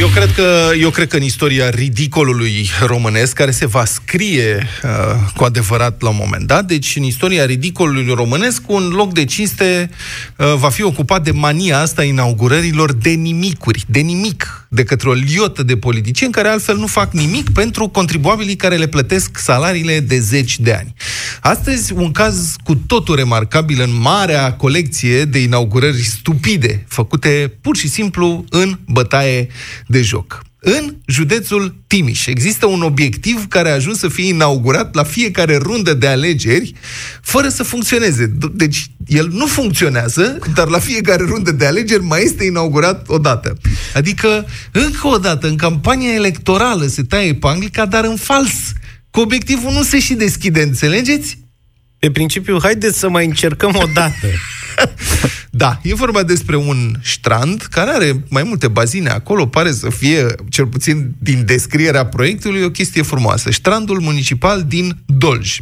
Eu cred că, eu cred că în istoria ridicolului românesc, care se va scrie uh, cu adevărat la un moment dat, deci în istoria ridicolului românesc, un loc de cinste uh, va fi ocupat de mania asta inaugurărilor de nimicuri, de nimic, de către o liotă de politicieni care altfel nu fac nimic pentru contribuabilii care le plătesc salariile de zeci de ani. Astăzi, un caz cu totul remarcabil în marea colecție de inaugurări stupide, făcute pur și simplu în bătaie de joc. În județul Timiș există un obiectiv care a ajuns să fie inaugurat la fiecare rundă de alegeri fără să funcționeze. Deci el nu funcționează, dar la fiecare rundă de alegeri mai este inaugurat odată. Adică, încă o dată, în campania electorală se taie panglica, dar în fals. Cu obiectivul nu se și deschide, înțelegeți? Pe principiu, haideți să mai încercăm o dată. da, e vorba despre un strand care are mai multe bazine acolo, pare să fie, cel puțin din descrierea proiectului, o chestie frumoasă. Strandul municipal din Dolj.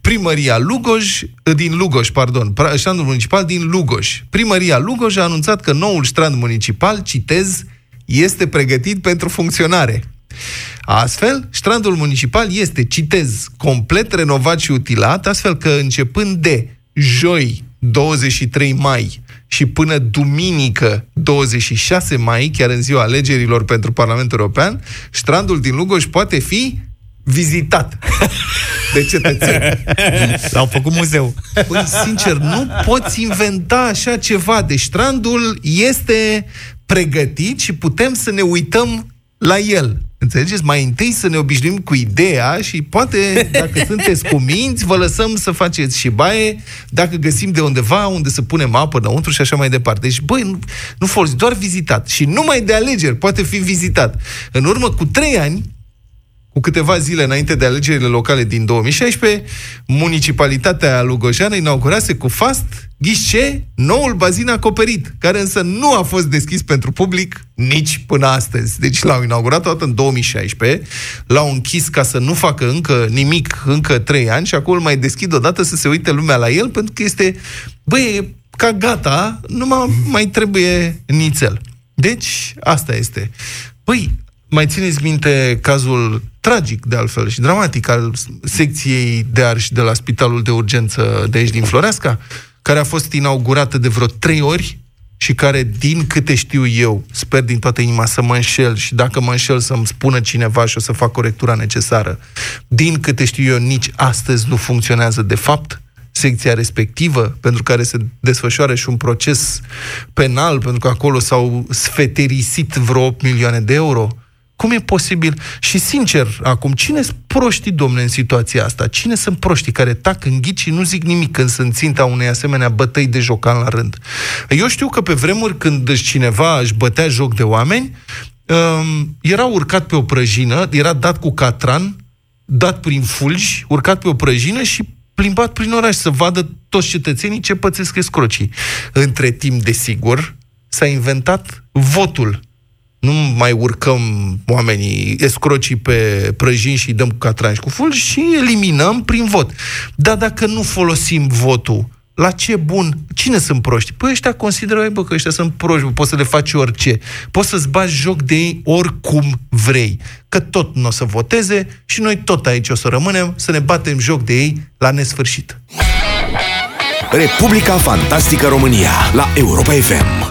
Primăria Lugoj, din Lugoj, pardon, strandul municipal din Lugoj. Primăria Lugoj a anunțat că noul strand municipal, citez, este pregătit pentru funcționare. Astfel, strandul municipal este, citez, complet renovat și utilat, astfel că începând de joi 23 mai și până duminică 26 mai, chiar în ziua alegerilor pentru Parlamentul European, strandul din Lugoj poate fi vizitat de cetățeni. L-au făcut muzeu. Păi, sincer, nu poți inventa așa ceva. Deci strandul este pregătit și putem să ne uităm la el. Înțelegeți? Mai întâi să ne obișnuim cu ideea și poate, dacă sunteți cu minți, vă lăsăm să faceți și baie, dacă găsim de undeva unde să punem apă înăuntru și așa mai departe. Deci, băi, nu, nu folosi, doar vizitat. Și numai de alegeri poate fi vizitat. În urmă cu trei ani, cu câteva zile înainte de alegerile locale din 2016, municipalitatea Lugojeană inaugurase cu fast ghișe noul bazin acoperit, care însă nu a fost deschis pentru public nici până astăzi. Deci l-au inaugurat toată în 2016, l-au închis ca să nu facă încă nimic încă trei ani și acum îl mai deschid odată să se uite lumea la el, pentru că este, băi, ca gata, nu mai trebuie nițel. Deci, asta este. Păi, mai țineți minte cazul tragic, de altfel, și dramatic al secției de arși de la Spitalul de Urgență de aici din Floreasca, care a fost inaugurată de vreo trei ori și care, din câte știu eu, sper din toată inima să mă înșel și dacă mă înșel să-mi spună cineva și o să fac corectura necesară, din câte știu eu, nici astăzi nu funcționează de fapt secția respectivă, pentru care se desfășoară și un proces penal, pentru că acolo s-au sfeterisit vreo 8 milioane de euro. Cum e posibil? Și sincer, acum, cine sunt proștii, domne, în situația asta? Cine sunt proștii care tac în ghici și nu zic nimic când sunt ținta unei asemenea bătăi de jocan la rând? Eu știu că pe vremuri când cineva își bătea joc de oameni, um, era urcat pe o prăjină, era dat cu catran, dat prin fulgi, urcat pe o prăjină și plimbat prin oraș să vadă toți cetățenii ce pățesc escrocii. Între timp, desigur, s-a inventat votul nu mai urcăm oamenii escrocii pe prăjini și îi dăm cu catran și cu ful și eliminăm prin vot. Dar dacă nu folosim votul, la ce bun? Cine sunt proști? Păi ăștia consideră, bă, că ăștia sunt proști, bă, poți să le faci orice. Poți să-ți bagi joc de ei oricum vrei. Că tot nu o să voteze și noi tot aici o să rămânem să ne batem joc de ei la nesfârșit. Republica Fantastică România la Europa FM.